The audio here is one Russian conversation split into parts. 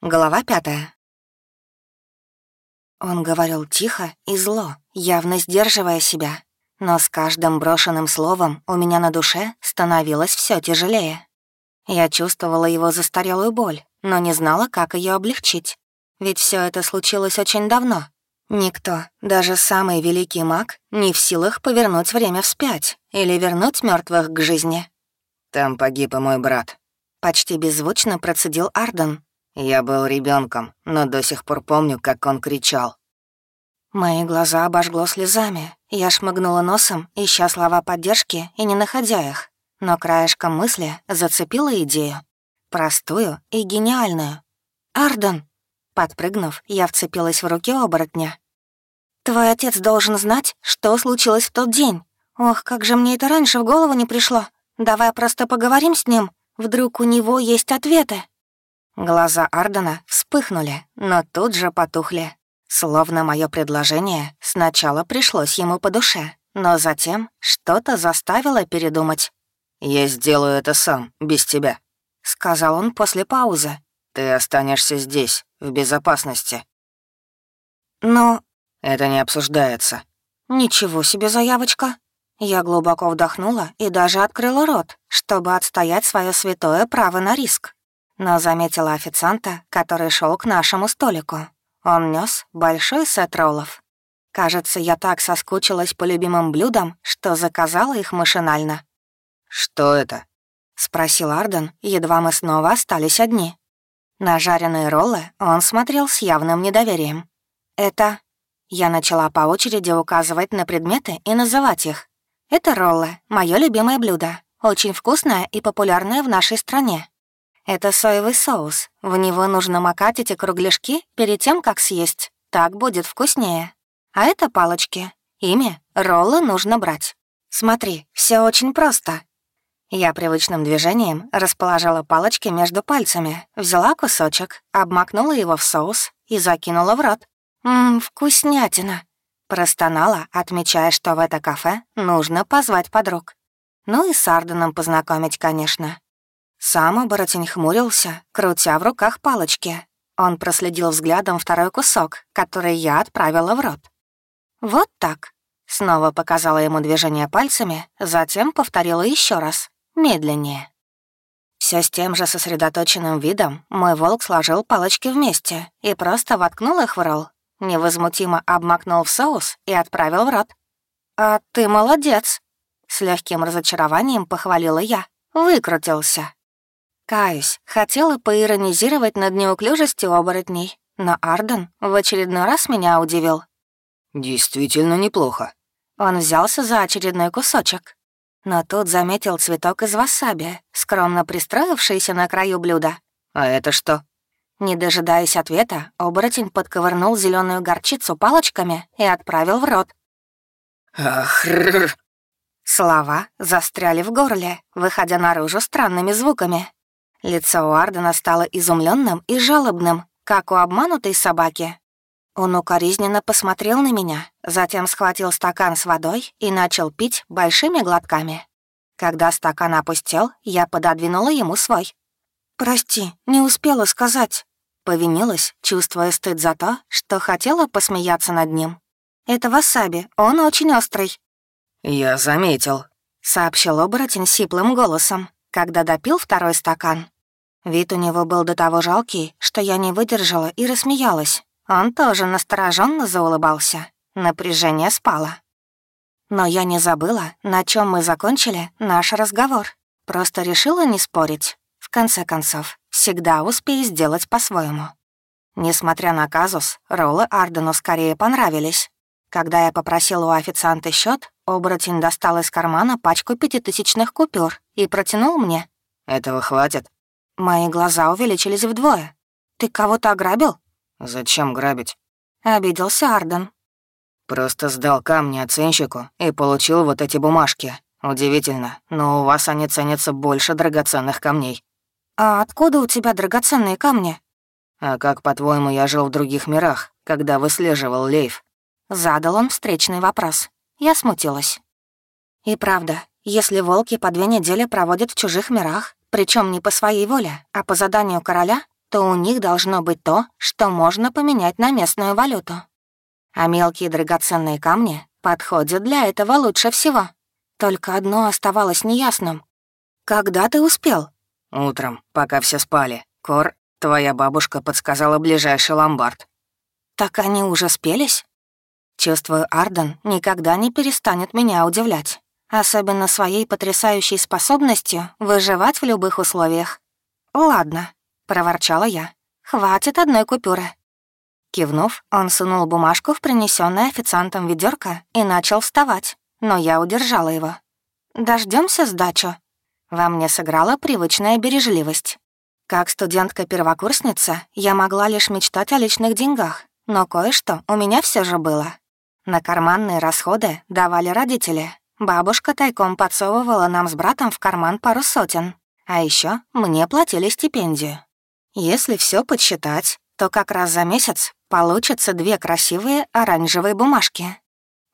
Глава пятая. Он говорил тихо и зло, явно сдерживая себя. Но с каждым брошенным словом у меня на душе становилось все тяжелее. Я чувствовала его застарелую боль, но не знала, как ее облегчить. Ведь все это случилось очень давно. Никто, даже самый великий маг, не в силах повернуть время вспять или вернуть мертвых к жизни. «Там погиб и мой брат», — почти беззвучно процедил Арден, я был ребенком, но до сих пор помню, как он кричал. Мои глаза обожгло слезами. Я шмыгнула носом, ища слова поддержки и не находя их. Но краешком мысли зацепила идею. Простую и гениальную. «Арден!» Подпрыгнув, я вцепилась в руки оборотня. «Твой отец должен знать, что случилось в тот день. Ох, как же мне это раньше в голову не пришло. Давай просто поговорим с ним. Вдруг у него есть ответы?» Глаза Ардена вспыхнули, но тут же потухли. Словно мое предложение сначала пришлось ему по душе, но затем что-то заставило передумать. «Я сделаю это сам, без тебя», — сказал он после паузы. «Ты останешься здесь, в безопасности». «Но...» «Это не обсуждается». «Ничего себе заявочка». Я глубоко вдохнула и даже открыла рот, чтобы отстоять свое святое право на риск но заметила официанта, который шел к нашему столику. Он нес большой сет роллов. Кажется, я так соскучилась по любимым блюдам, что заказала их машинально. «Что это?» — спросил Арден, едва мы снова остались одни. На жареные роллы он смотрел с явным недоверием. «Это...» Я начала по очереди указывать на предметы и называть их. «Это роллы, мое любимое блюдо, очень вкусное и популярное в нашей стране. Это соевый соус. В него нужно макать эти кругляшки перед тем, как съесть. Так будет вкуснее. А это палочки. Ими роллы нужно брать. Смотри, все очень просто. Я привычным движением расположила палочки между пальцами, взяла кусочек, обмакнула его в соус и закинула в рот. «Ммм, вкуснятина!» Простонала, отмечая, что в это кафе нужно позвать подруг. Ну и с Арденом познакомить, конечно. Сам оборотень хмурился, крутя в руках палочки. Он проследил взглядом второй кусок, который я отправила в рот. «Вот так». Снова показала ему движение пальцами, затем повторила еще раз, медленнее. Все с тем же сосредоточенным видом мой волк сложил палочки вместе и просто воткнул их в ролл, невозмутимо обмакнул в соус и отправил в рот. «А ты молодец!» С легким разочарованием похвалила я. «Выкрутился». Каюсь, хотела поиронизировать над неуклюжестью оборотней, но Арден в очередной раз меня удивил. «Действительно неплохо». Он взялся за очередной кусочек. Но тут заметил цветок из васаби, скромно пристроившийся на краю блюда. «А это что?» Не дожидаясь ответа, оборотень подковырнул зеленую горчицу палочками и отправил в рот. «Ахрррр!» Слова застряли в горле, выходя наружу странными звуками. Лицо у Ардена стало изумленным и жалобным, как у обманутой собаки. Он укоризненно посмотрел на меня, затем схватил стакан с водой и начал пить большими глотками. Когда стакан опустел, я пододвинула ему свой. «Прости, не успела сказать», — повинилась, чувствуя стыд за то, что хотела посмеяться над ним. «Это васаби, он очень острый». «Я заметил», — сообщил оборотень сиплым голосом когда допил второй стакан. Вид у него был до того жалкий, что я не выдержала и рассмеялась. Он тоже настороженно заулыбался. Напряжение спало. Но я не забыла, на чем мы закончили наш разговор. Просто решила не спорить. В конце концов, всегда успею сделать по-своему. Несмотря на казус, роллы Ардену скорее понравились. Когда я попросила у официанта счет, оборотень достал из кармана пачку пятитысячных купюр и протянул мне. «Этого хватит?» Мои глаза увеличились вдвое. «Ты кого-то ограбил?» «Зачем грабить?» Обиделся Арден. «Просто сдал камни оценщику и получил вот эти бумажки. Удивительно, но у вас они ценятся больше драгоценных камней». «А откуда у тебя драгоценные камни?» «А как, по-твоему, я жил в других мирах, когда выслеживал Лейв?» Задал он встречный вопрос. Я смутилась. И правда, если волки по две недели проводят в чужих мирах, причем не по своей воле, а по заданию короля, то у них должно быть то, что можно поменять на местную валюту. А мелкие драгоценные камни подходят для этого лучше всего. Только одно оставалось неясным. «Когда ты успел?» «Утром, пока все спали. Кор, твоя бабушка подсказала ближайший ломбард». «Так они уже спелись?» Чувствую, Арден никогда не перестанет меня удивлять. Особенно своей потрясающей способностью выживать в любых условиях. «Ладно», — проворчала я. «Хватит одной купюры». Кивнув, он сунул бумажку в принесенное официантом ведерко и начал вставать, но я удержала его. Дождемся сдачу». Во мне сыграла привычная бережливость. Как студентка-первокурсница я могла лишь мечтать о личных деньгах, но кое-что у меня все же было. На карманные расходы давали родители. Бабушка тайком подсовывала нам с братом в карман пару сотен, а еще мне платили стипендию. Если все подсчитать, то как раз за месяц получится две красивые оранжевые бумажки.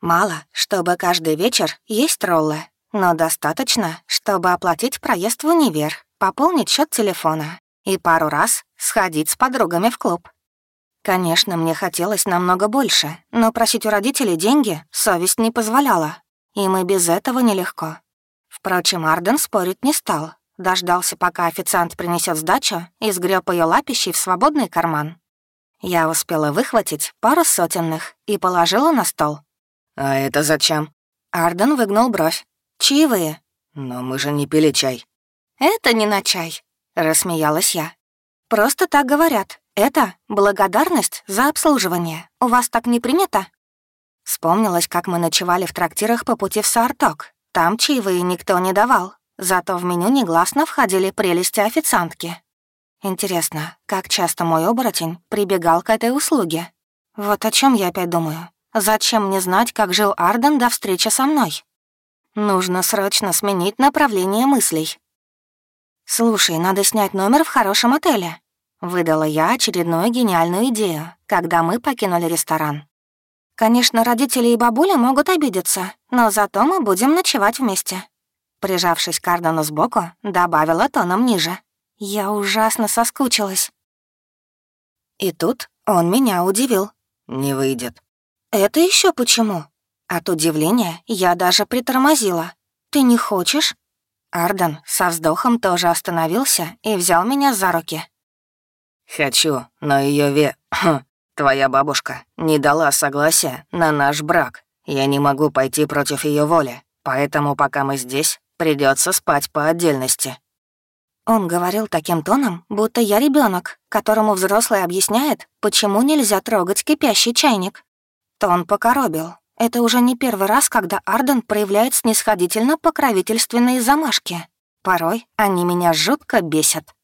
Мало, чтобы каждый вечер есть роллы, но достаточно, чтобы оплатить проезд в универ, пополнить счет телефона и пару раз сходить с подругами в клуб. Конечно, мне хотелось намного больше, но просить у родителей деньги совесть не позволяла, и мы без этого нелегко. Впрочем, Арден спорить не стал, Дождался, пока официант принесет сдачу, и сгреб ее лапищей в свободный карман. Я успела выхватить пару сотенных и положила на стол. «А это зачем?» Арден выгнул бровь. «Чаевые». «Но мы же не пили чай». «Это не на чай», — рассмеялась я. «Просто так говорят. Это благодарность за обслуживание. У вас так не принято?» Вспомнилось, как мы ночевали в трактирах по пути в Сарток. Там чаевые никто не давал, Зато в меню негласно входили прелести официантки. Интересно, как часто мой оборотень прибегал к этой услуге? Вот о чем я опять думаю. Зачем мне знать, как жил Арден до встречи со мной? Нужно срочно сменить направление мыслей. «Слушай, надо снять номер в хорошем отеле», — выдала я очередную гениальную идею, когда мы покинули ресторан. «Конечно, родители и бабуля могут обидеться, но зато мы будем ночевать вместе. Прижавшись к Ардану сбоку, добавила тоном ниже. «Я ужасно соскучилась». И тут он меня удивил. «Не выйдет». «Это еще почему?» От удивления я даже притормозила. «Ты не хочешь?» Ардан со вздохом тоже остановился и взял меня за руки. «Хочу, но ее ве... Твоя бабушка не дала согласия на наш брак. Я не могу пойти против ее воли, поэтому пока мы здесь, Придется спать по отдельности». Он говорил таким тоном, будто я ребенок, которому взрослый объясняет, почему нельзя трогать кипящий чайник. Тон покоробил. Это уже не первый раз, когда Арден проявляет снисходительно покровительственные замашки. Порой они меня жутко бесят.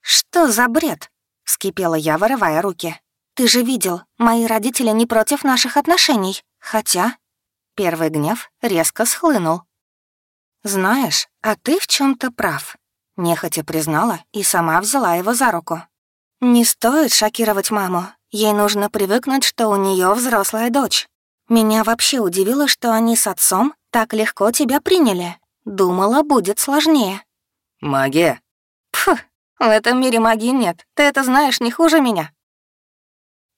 «Что за бред?» — вскипела я, вырывая руки. «Ты же видел, мои родители не против наших отношений. Хотя...» Первый гнев резко схлынул, «Знаешь, а ты в чем то прав», — нехотя признала и сама взяла его за руку. «Не стоит шокировать маму. Ей нужно привыкнуть, что у нее взрослая дочь. Меня вообще удивило, что они с отцом так легко тебя приняли. Думала, будет сложнее». «Магия?» «Пф, в этом мире магии нет. Ты это знаешь не хуже меня».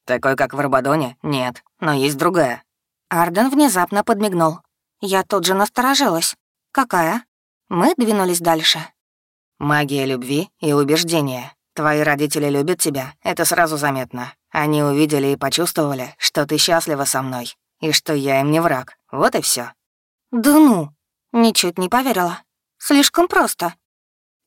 «Такой, как в Арбадоне, нет, но есть другая». Арден внезапно подмигнул. Я тут же насторожилась. «Какая?» Мы двинулись дальше. «Магия любви и убеждения. Твои родители любят тебя, это сразу заметно. Они увидели и почувствовали, что ты счастлива со мной, и что я им не враг. Вот и все. «Да ну!» Ничуть не поверила. Слишком просто.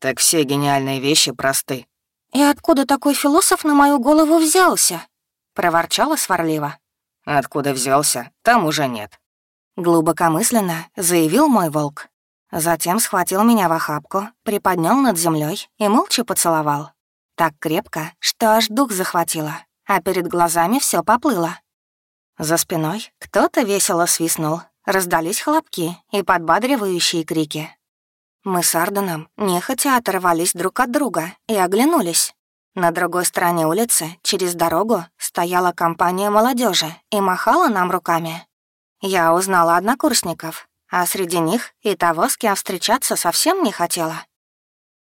Так все гениальные вещи просты. «И откуда такой философ на мою голову взялся?» — проворчала сварливо. «Откуда взялся, там уже нет». Глубокомысленно заявил мой волк. Затем схватил меня в охапку, приподнял над землей и молча поцеловал. Так крепко, что аж дух захватило, а перед глазами все поплыло. За спиной кто-то весело свистнул, раздались хлопки и подбадривающие крики. Мы с Арденом нехотя оторвались друг от друга и оглянулись. На другой стороне улицы, через дорогу, стояла компания молодежи и махала нам руками. Я узнала однокурсников, а среди них и того, с кем встречаться совсем не хотела.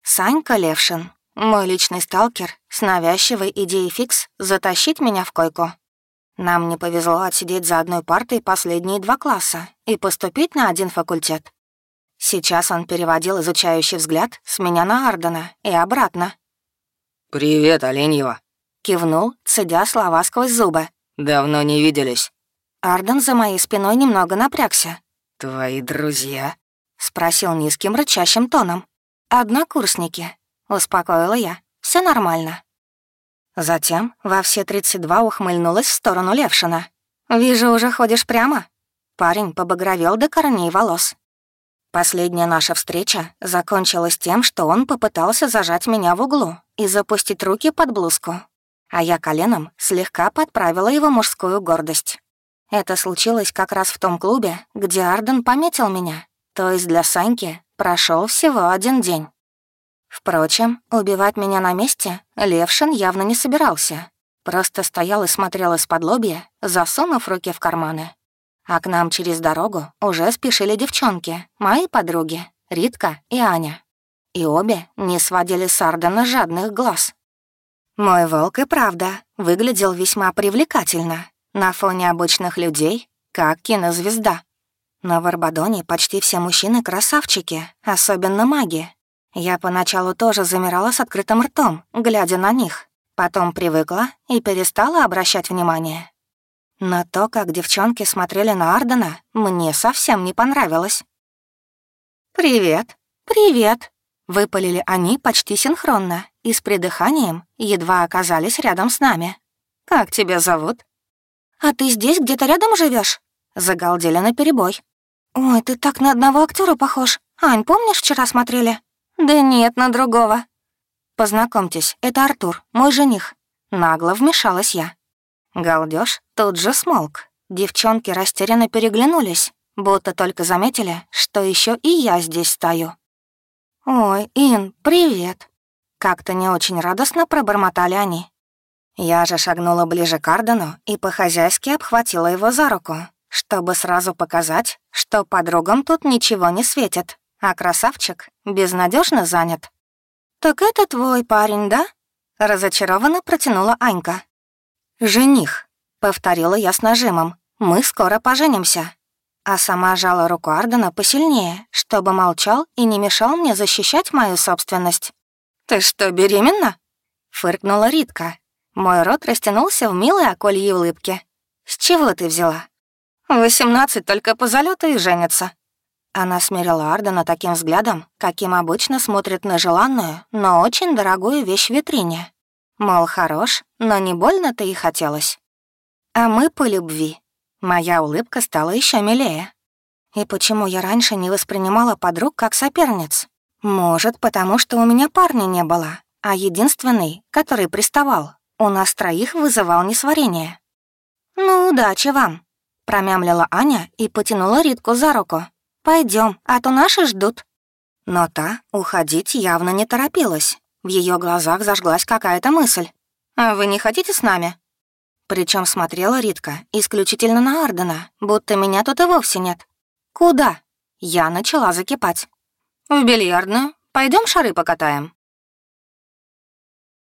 Санька Левшин, Мой личный сталкер с навязчивой идеей фикс затащить меня в койку. Нам не повезло отсидеть за одной партой последние два класса и поступить на один факультет. Сейчас он переводил изучающий взгляд с меня на Ардена и обратно. «Привет, Оленьева», — кивнул, цедя слова сквозь зубы. «Давно не виделись». Арден за моей спиной немного напрягся. «Твои друзья?» — спросил низким рычащим тоном. «Однокурсники», — успокоила я. Все нормально». Затем во все 32 ухмыльнулась в сторону Левшина. «Вижу, уже ходишь прямо». Парень побагровел до корней волос. Последняя наша встреча закончилась тем, что он попытался зажать меня в углу и запустить руки под блузку, а я коленом слегка подправила его мужскую гордость. Это случилось как раз в том клубе, где Арден пометил меня, то есть для Саньки прошел всего один день. Впрочем, убивать меня на месте Левшин явно не собирался. Просто стоял и смотрел из-под лобья, засунув руки в карманы. А к нам через дорогу уже спешили девчонки, мои подруги, Ритка и Аня. И обе не сводили с Ардена жадных глаз. Мой волк и правда выглядел весьма привлекательно. На фоне обычных людей, как кинозвезда. Но в Арбадоне почти все мужчины красавчики, особенно маги, я поначалу тоже замирала с открытым ртом, глядя на них. Потом привыкла и перестала обращать внимание. Но то, как девчонки смотрели на Ардена, мне совсем не понравилось. «Привет, привет!» — выпалили они почти синхронно и с придыханием едва оказались рядом с нами. «Как тебя зовут?» «А ты здесь где-то рядом живешь? загалдели наперебой. «Ой, ты так на одного актера похож. Ань, помнишь, вчера смотрели?» «Да нет, на другого». «Познакомьтесь, это Артур, мой жених». Нагло вмешалась я. Галдёж тут же смолк. Девчонки растерянно переглянулись, будто только заметили, что еще и я здесь стою. «Ой, Ин, привет!» Как-то не очень радостно пробормотали они. Я же шагнула ближе к Ардену и по-хозяйски обхватила его за руку, чтобы сразу показать, что подругам тут ничего не светит а красавчик безнадежно занят. «Так это твой парень, да?» — разочарованно протянула Анька. «Жених», — повторила я с нажимом. «Мы скоро поженимся». А сама жала руку Ардена посильнее, чтобы молчал и не мешал мне защищать мою собственность. «Ты что, беременна?» — фыркнула Ритка. Мой рот растянулся в милой окольей улыбке. «С чего ты взяла?» «Восемнадцать только по залету и женятся», она смерила Ардена таким взглядом, каким обычно смотрят на желанную, но очень дорогую вещь в витрине. Мол, хорош, но не больно-то и хотелось. А мы по любви. Моя улыбка стала еще милее. И почему я раньше не воспринимала подруг как соперниц? Может, потому что у меня парня не было, а единственный, который приставал, у нас троих вызывал несварение. «Ну, удачи вам», — промямлила Аня и потянула Ритку за руку. Пойдем, а то наши ждут». Но та уходить явно не торопилась. В ее глазах зажглась какая-то мысль. «А вы не хотите с нами?» Причем смотрела Ритка исключительно на Ардена, будто меня тут и вовсе нет. «Куда?» Я начала закипать. «В бильярдную. Пойдем шары покатаем».